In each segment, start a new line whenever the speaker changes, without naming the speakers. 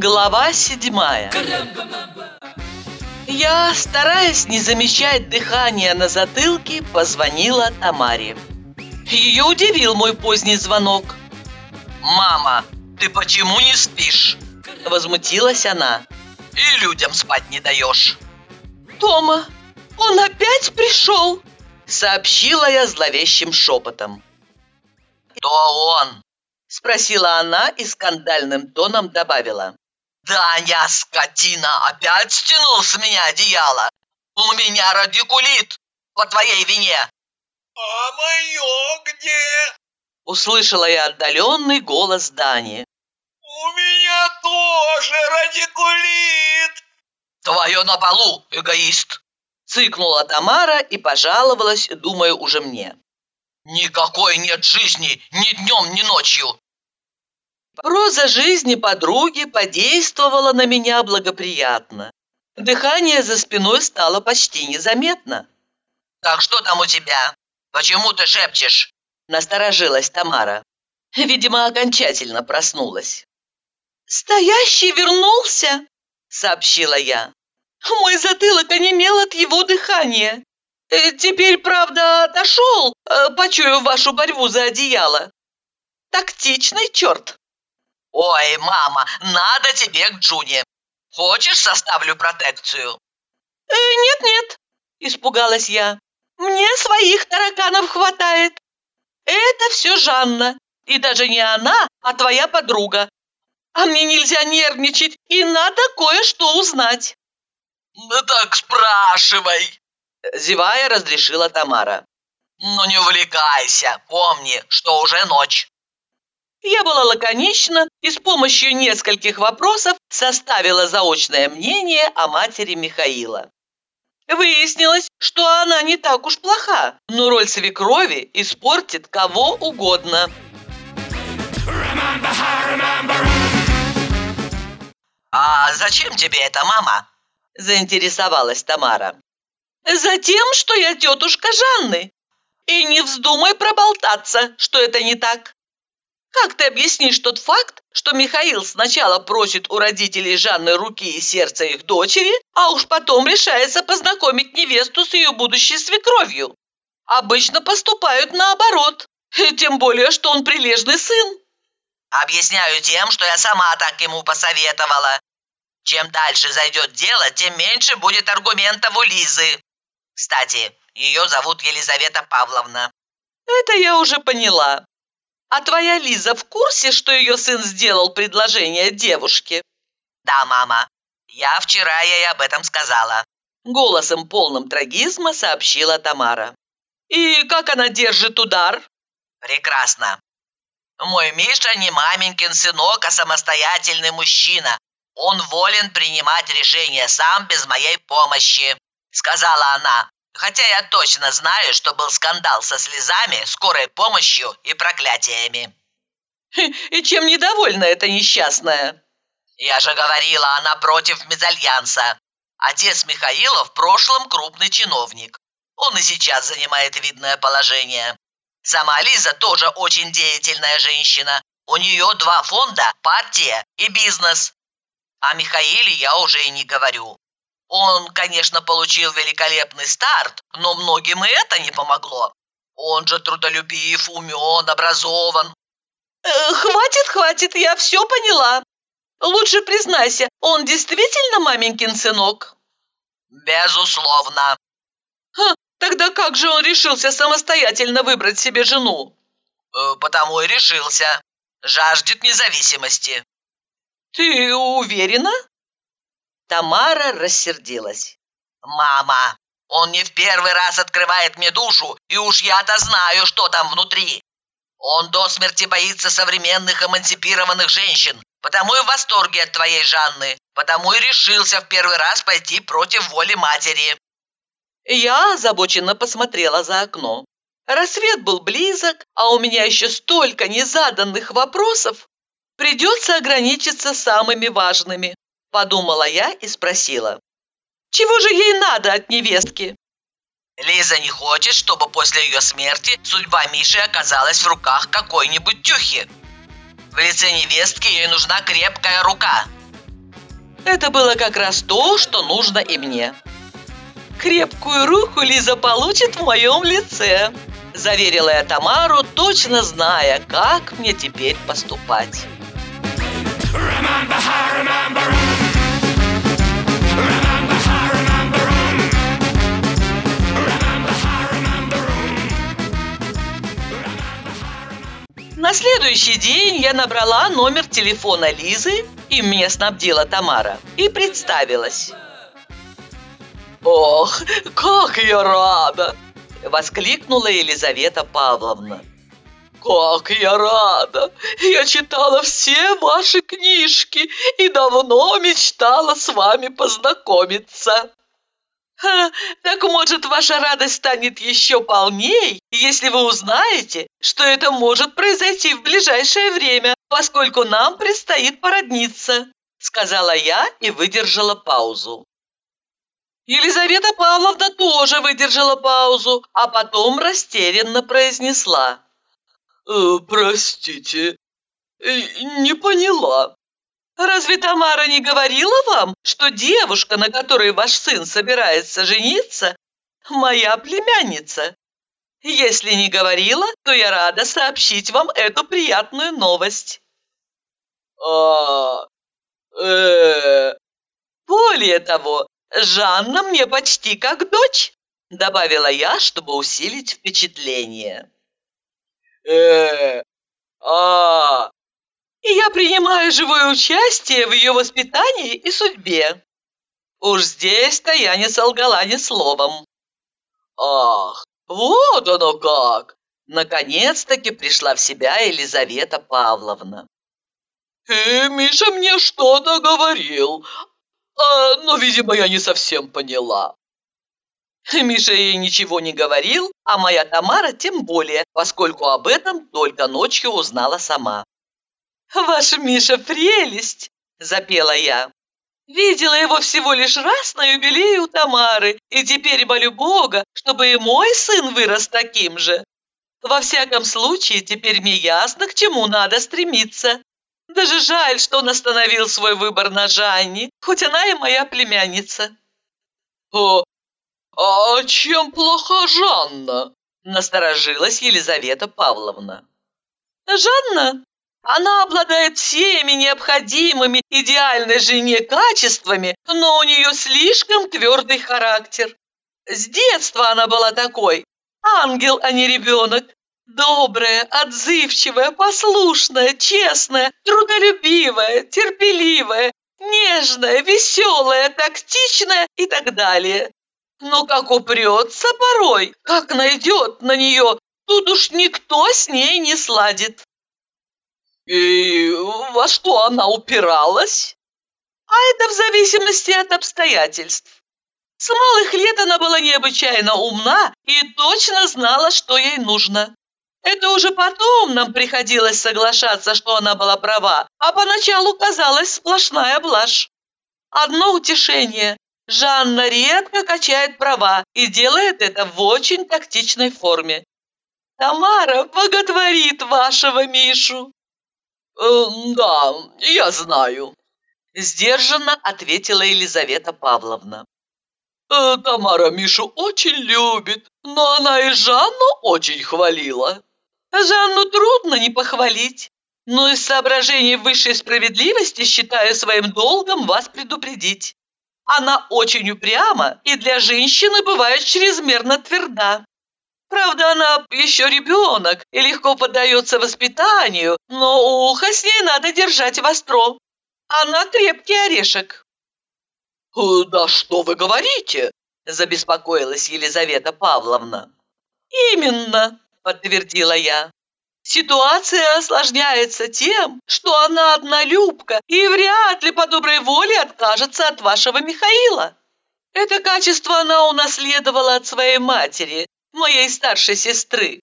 Глава седьмая Я, стараясь не замечать дыхания на затылке, позвонила Тамаре. Ее удивил мой поздний звонок.
«Мама, ты почему не спишь?»
Возмутилась она.
«И людям спать не даешь».
«Тома, он опять пришел?» Сообщила я зловещим шепотом.
«Кто он?»
Спросила она и скандальным тоном добавила.
«Даня, скотина, опять стянул с меня одеяло! У меня радикулит по твоей вине!»
«А мое где?»
Услышала я отдаленный голос Дани.
«У меня тоже радикулит!»
«Твое на полу, эгоист!»
Цыкнула Тамара и пожаловалась, думая уже мне.
Никакой нет жизни ни днем, ни ночью.
Проза жизни подруги подействовала на меня благоприятно. Дыхание за спиной стало почти незаметно.
«Так что там у тебя? Почему ты шепчешь?»
Насторожилась Тамара. Видимо, окончательно проснулась. «Стоящий вернулся!» — сообщила я. «Мой затылок онемел от его дыхания. Э, теперь, правда, отошел, э, почуяв вашу борьбу за одеяло. Тактичный черт!»
«Ой, мама, надо тебе к Джуне. Хочешь, составлю протекцию?»
«Нет-нет», – испугалась я. «Мне своих тараканов хватает. Это все Жанна, и даже не она, а твоя подруга. А мне нельзя нервничать, и надо кое-что узнать».
«Ну так спрашивай», –
зевая разрешила Тамара.
«Ну не увлекайся, помни, что уже ночь».
Я была лаконична и с помощью нескольких вопросов составила заочное мнение о матери Михаила. Выяснилось, что она не так уж плоха, но роль свекрови испортит кого угодно.
«А зачем тебе это, мама?»
– заинтересовалась Тамара. «Затем, что я тетушка Жанны. И не вздумай проболтаться, что это не так. Как ты объяснишь тот факт, что Михаил сначала просит у родителей Жанны руки и сердца их дочери, а уж потом решается познакомить невесту с ее будущей свекровью? Обычно поступают наоборот, тем более, что он прилежный сын.
Объясняю тем, что я сама так ему посоветовала. Чем дальше зайдет дело, тем меньше будет аргументов у Лизы. Кстати, ее зовут Елизавета Павловна.
Это я уже поняла. А твоя Лиза в курсе, что ее сын сделал предложение девушке?
Да, мама. Я вчера ей об этом сказала.
Голосом полным трагизма сообщила Тамара. И как она держит удар?
Прекрасно. Мой Миша не маменькин сынок, а самостоятельный мужчина. Он волен принимать решения сам без моей помощи, сказала она. Хотя я точно знаю, что был скандал со слезами, скорой помощью и проклятиями.
И чем недовольна эта несчастная?
Я же говорила, она против мезальянса. Отец Михаила в прошлом крупный чиновник. Он и сейчас занимает видное положение. Сама Лиза тоже очень деятельная женщина. У нее два фонда – партия и бизнес. О Михаиле я уже и не говорю. Он, конечно, получил великолепный старт, но многим и это не помогло. Он же трудолюбив, умен, образован.
Э, хватит, хватит, я все поняла. Лучше признайся, он действительно маменькин сынок?
Безусловно.
Ха, тогда как же он решился самостоятельно выбрать себе жену?
Э, потому и решился. Жаждет независимости.
Ты уверена? Тамара рассердилась.
«Мама, он не в первый раз открывает мне душу, и уж я-то знаю, что там внутри. Он до смерти боится современных эмансипированных женщин, потому и в восторге от твоей Жанны, потому и решился в первый раз пойти против воли матери».
Я озабоченно посмотрела за окно. Рассвет был близок, а у меня еще столько незаданных вопросов. Придется ограничиться самыми важными. Подумала я и спросила. Чего же ей надо от невестки?
Лиза не хочет, чтобы после ее смерти судьба Миши оказалась в руках какой-нибудь тюхи. В лице невестки ей нужна крепкая рука.
Это было как раз то, что нужно и мне. Крепкую руку Лиза получит в моем лице, заверила я Тамару, точно зная, как мне теперь поступать. На следующий день я набрала номер телефона Лизы, и мне снабдила Тамара, и представилась. «Ох, как я рада!» – воскликнула Елизавета Павловна. «Как я рада! Я читала все ваши книжки и давно мечтала с вами познакомиться!» Ха, так может, ваша радость станет еще полней, если вы узнаете, что это может произойти в ближайшее время, поскольку нам предстоит породниться», сказала я и выдержала паузу. Елизавета Павловна тоже выдержала паузу, а потом растерянно произнесла. «Э, «Простите, э, не поняла. Разве Тамара не говорила вам, что девушка, на которой ваш сын собирается жениться, моя племянница? Если не говорила, то я рада сообщить вам эту приятную новость. А, э, Более того, Жанна мне почти как дочь, добавила я, чтобы усилить впечатление. Э, а, и я принимаю живое участие в ее воспитании и судьбе. Уж здесь-то я не солгала ни словом. Ах, вот оно как! Наконец-таки пришла в себя Елизавета Павловна. «Э, Миша мне что-то говорил, а, но, видимо, я не совсем поняла». Миша ей ничего не говорил, а моя Тамара тем более, поскольку об этом только ночью узнала сама. «Ваш Миша прелесть!» – запела я. «Видела его всего лишь раз на юбилее у Тамары, и теперь молю Бога, чтобы и мой сын вырос таким же. Во всяком случае, теперь мне ясно, к чему надо стремиться. Даже жаль, что он остановил свой выбор на Жанне, хоть она и моя племянница». «О, а чем плоха Жанна?» – насторожилась Елизавета Павловна. «Жанна? Она обладает всеми необходимыми идеальной жене качествами, но у нее слишком твердый характер. С детства она была такой. Ангел, а не ребенок. Добрая, отзывчивая, послушная, честная, трудолюбивая, терпеливая, нежная, веселая, тактичная и так далее. Но как упрется порой, как найдет на нее, тут уж никто с ней не сладит. «И во что она упиралась?» «А это в зависимости от обстоятельств. С малых лет она была необычайно умна и точно знала, что ей нужно. Это уже потом нам приходилось соглашаться, что она была права, а поначалу казалась сплошная блажь. Одно утешение. Жанна редко качает права и делает это в очень тактичной форме. Тамара боготворит вашего Мишу. Э, «Да, я знаю», – сдержанно ответила Елизавета Павловна. Э, «Тамара Мишу очень любит, но она и Жанну очень хвалила. Жанну трудно не похвалить, но из соображений высшей справедливости считаю своим долгом вас предупредить. Она очень упряма и для женщины бывает чрезмерно тверда. Правда, она еще ребенок и легко поддается воспитанию, но ухо с ней надо держать востро. Она крепкий орешек». «Э, «Да что вы говорите?» – забеспокоилась Елизавета Павловна. «Именно», – подтвердила я. «Ситуация осложняется тем, что она однолюбка и вряд ли по доброй воле откажется от вашего Михаила. Это качество она унаследовала от своей матери, моей старшей сестры.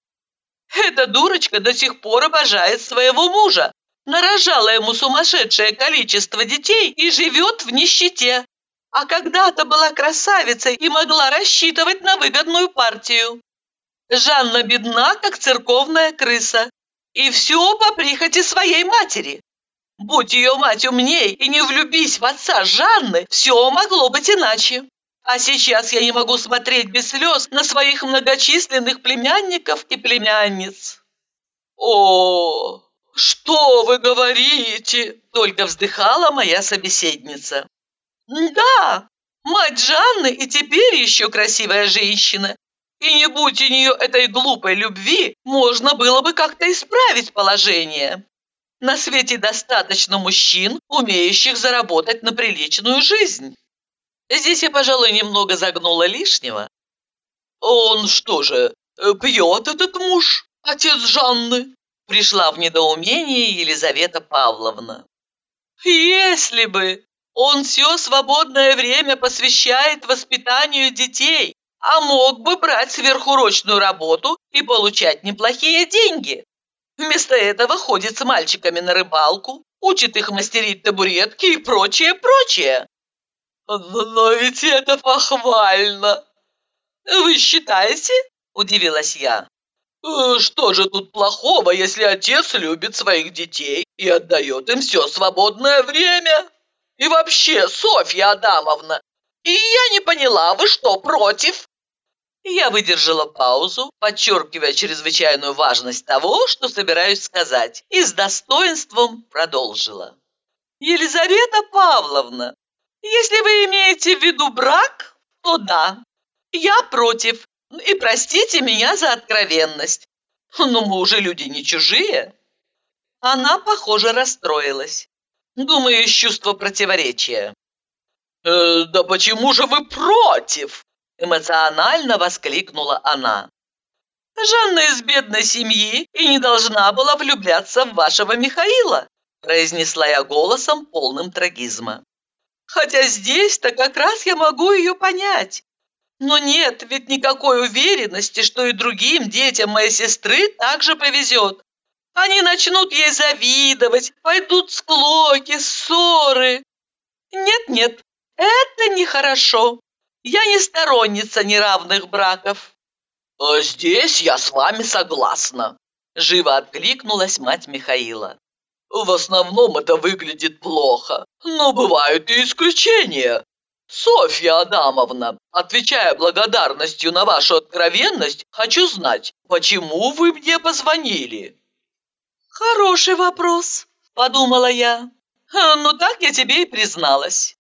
Эта дурочка до сих пор обожает своего мужа, нарожала ему сумасшедшее количество детей и живет в нищете. А когда-то была красавицей и могла рассчитывать на выгодную партию. Жанна бедна, как церковная крыса, и все по прихоти своей матери. Будь ее мать умней и не влюбись в отца Жанны, все могло быть иначе. А сейчас я не могу смотреть без слез на своих многочисленных племянников и племянниц. О, что вы говорите? Только вздыхала моя собеседница. Да, мать Жанны и теперь еще красивая женщина. И не будь у нее этой глупой любви, можно было бы как-то исправить положение. На свете достаточно мужчин, умеющих заработать на приличную жизнь. Здесь я, пожалуй, немного загнула лишнего. Он что же, пьет этот муж, отец Жанны? Пришла в недоумение Елизавета Павловна. Если бы! Он все свободное время посвящает воспитанию детей, а мог бы брать сверхурочную работу и получать неплохие деньги. Вместо этого ходит с мальчиками на рыбалку, учит их мастерить табуретки и прочее, прочее. Но ведь это похвально. Вы считаете? Удивилась я. Э, что же тут плохого, если отец любит своих детей и отдает им все свободное время? И вообще, Софья Адамовна, и я не поняла, вы что, против? Я выдержала паузу, подчеркивая чрезвычайную важность того, что собираюсь сказать, и с достоинством продолжила. Елизавета Павловна, если вы имеете в виду брак, то да, я против. И простите меня за откровенность. Но мы уже люди не чужие. Она, похоже, расстроилась. Думаю, из чувства противоречия. «Э, «Да почему же вы против?» Эмоционально воскликнула она. «Жанна из бедной семьи и не должна была влюбляться в вашего Михаила», произнесла я голосом, полным трагизма. «Хотя здесь-то как раз я могу ее понять. Но нет ведь никакой уверенности, что и другим детям моей сестры также повезет. Они начнут ей завидовать, пойдут склоки, ссоры. Нет-нет, это нехорошо. Я не сторонница неравных браков». «А здесь я с вами согласна», – живо откликнулась мать Михаила. «В основном это выглядит плохо, но бывают и исключения. Софья Адамовна, отвечая благодарностью на вашу откровенность, хочу знать, почему вы мне позвонили?» «Хороший вопрос», – подумала я. «Ну так я тебе и призналась».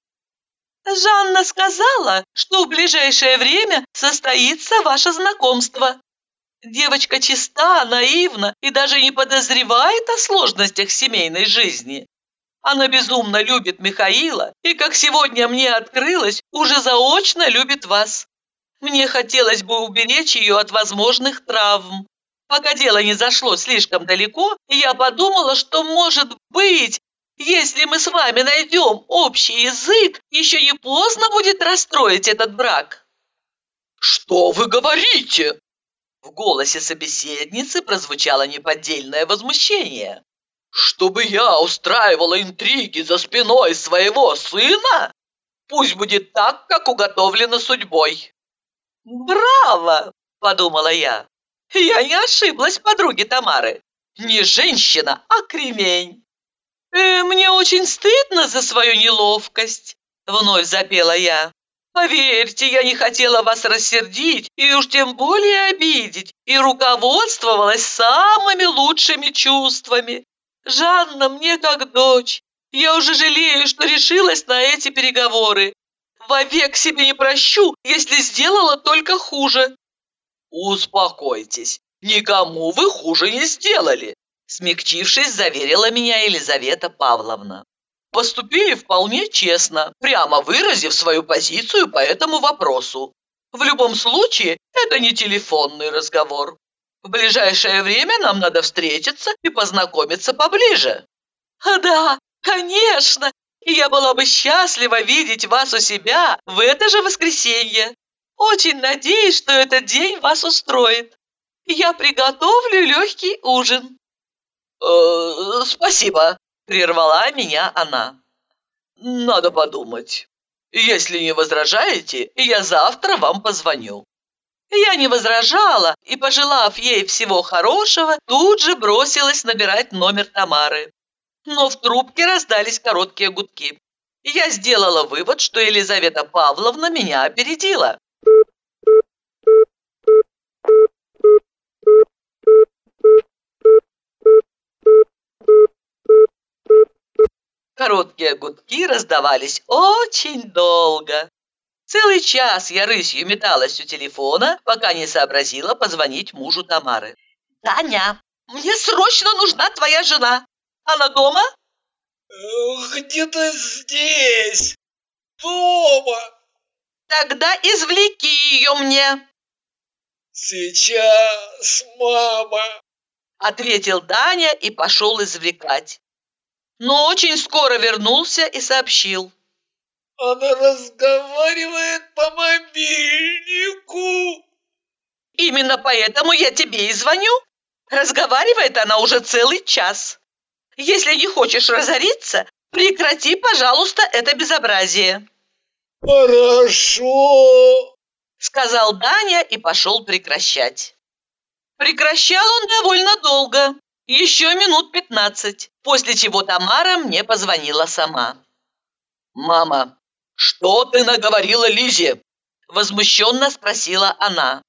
Жанна сказала, что в ближайшее время состоится ваше знакомство. Девочка чиста, наивна и даже не подозревает о сложностях семейной жизни. Она безумно любит Михаила и, как сегодня мне открылось, уже заочно любит вас. Мне хотелось бы уберечь ее от возможных травм. Пока дело не зашло слишком далеко, я подумала, что, может быть, если мы с вами найдем общий язык, еще не поздно будет расстроить этот брак». «Что вы говорите?» В голосе собеседницы прозвучало неподдельное возмущение. «Чтобы я устраивала интриги за спиной своего сына? Пусть будет так, как уготовлено судьбой». «Браво!» – подумала я. «Я не ошиблась, подруги Тамары. Не женщина, а кремень». «Э, «Мне очень стыдно за свою неловкость», – вновь запела я. «Поверьте, я не хотела вас рассердить и уж тем более обидеть, и руководствовалась самыми лучшими чувствами. Жанна мне как дочь. Я уже жалею, что решилась на эти переговоры. Вовек себе не прощу, если сделала только хуже». «Успокойтесь, никому вы хуже не сделали», Смягчившись, заверила меня Елизавета Павловна. Поступили вполне честно, прямо выразив свою позицию по этому вопросу. В любом случае, это не телефонный разговор. В ближайшее время нам надо встретиться и познакомиться поближе. Да, конечно, и я была бы счастлива видеть вас у себя в это же воскресенье. Очень надеюсь, что этот день вас устроит. Я приготовлю легкий ужин. «Э, «Спасибо», – прервала меня она. «Надо подумать. Если не возражаете, я завтра вам позвоню». Я не возражала и, пожелав ей всего хорошего, тут же бросилась набирать номер Тамары. но в трубке раздались короткие гудки. Я сделала вывод, что Елизавета Павловна меня опередила. Короткие гудки раздавались очень долго. Целый час я рысью металась у телефона, пока не сообразила позвонить мужу Тамары. «Таня, мне срочно нужна твоя жена. Она дома?»
«Где-то здесь, дома».
«Тогда извлеки ее мне».
«Сейчас, мама», —
ответил Даня и пошел извлекать. Но очень скоро вернулся и сообщил.
Она разговаривает по мобильнику.
Именно поэтому я тебе и звоню. Разговаривает она уже целый час. Если не хочешь разориться, прекрати, пожалуйста, это безобразие.
Хорошо,
сказал Даня и пошел прекращать. Прекращал он довольно долго, еще минут пятнадцать, после чего Тамара мне позвонила сама. «Мама, что ты наговорила Лизе?» Возмущенно спросила она.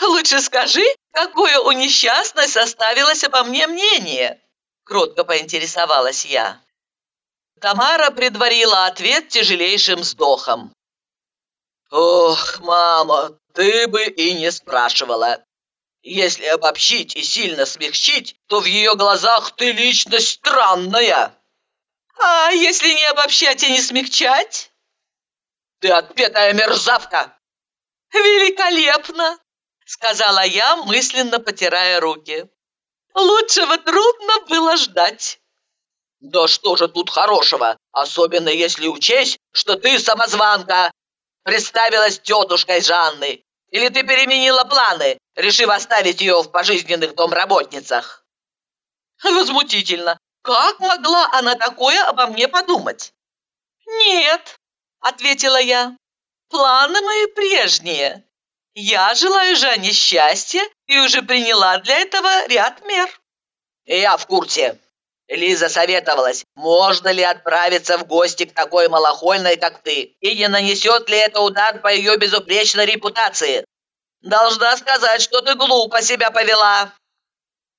«Лучше скажи, какое у несчастной составилось обо мне мнение?» Кротко поинтересовалась я. Тамара предварила ответ тяжелейшим вздохом. «Ох, мама, ты бы и не спрашивала. Если обобщить и сильно смягчить, то в ее глазах ты личность странная». «А если не обобщать и не смягчать?» «Ты отпетая мерзавка!» «Великолепно!» — сказала я, мысленно потирая руки. «Лучшего трудно было ждать». «Да что же тут хорошего, особенно если учесть, что ты самозванка, представилась тетушкой Жанны, или ты переменила планы, решив оставить ее в пожизненных домработницах?» «Возмутительно! Как могла она такое обо мне подумать?» «Нет», — ответила я, — «планы мои прежние. Я желаю Жанне счастья и уже приняла для этого ряд мер». «Я в курсе», Лиза советовалась, можно ли отправиться в гости к такой малохольной, как ты, и не нанесет ли это удар по ее безупречной репутации. Должна сказать, что ты глупо себя повела.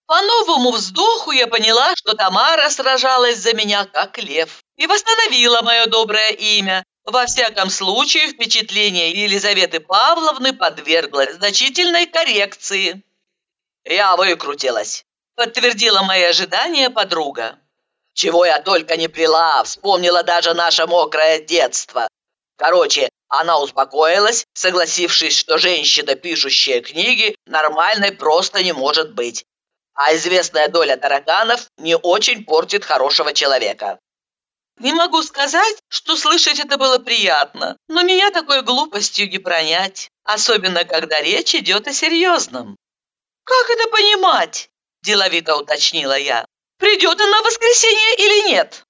По новому вздоху я поняла, что Тамара сражалась за меня как лев и восстановила мое доброе имя. Во всяком случае, впечатление Елизаветы Павловны подверглось значительной коррекции. Я выкрутилась, подтвердила мои ожидания подруга. Чего я только не прила, вспомнила даже наше мокрое детство. Короче, она успокоилась, согласившись, что женщина, пишущая книги, нормальной просто не может быть а известная доля тараканов не очень портит хорошего человека. Не могу сказать, что слышать это было приятно, но меня такой глупостью не пронять, особенно когда речь идет о серьезном. «Как это понимать?» – деловито уточнила я. «Придет она в воскресенье или нет?»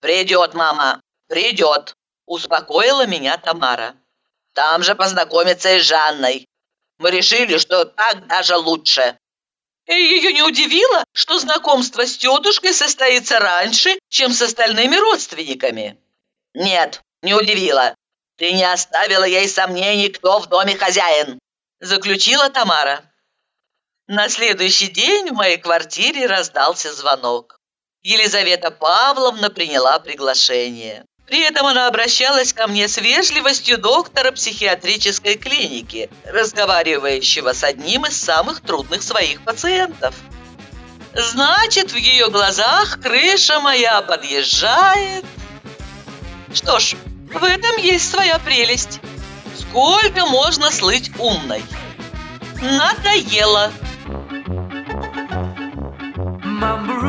«Придет, мама, придет», – успокоила меня Тамара. «Там же познакомиться и с Жанной. Мы решили, что так даже лучше». И ее не удивило, что знакомство с тетушкой состоится раньше, чем с остальными родственниками? Нет, не удивило. Ты не оставила ей сомнений, кто в доме хозяин, заключила Тамара. На следующий день в моей квартире раздался звонок. Елизавета Павловна приняла приглашение. При этом она обращалась ко мне с вежливостью доктора психиатрической клиники, разговаривающего с одним из самых трудных своих пациентов. Значит, в ее глазах крыша моя подъезжает. Что ж, в этом есть своя прелесть. Сколько можно слыть умной? Надоело. Мамбу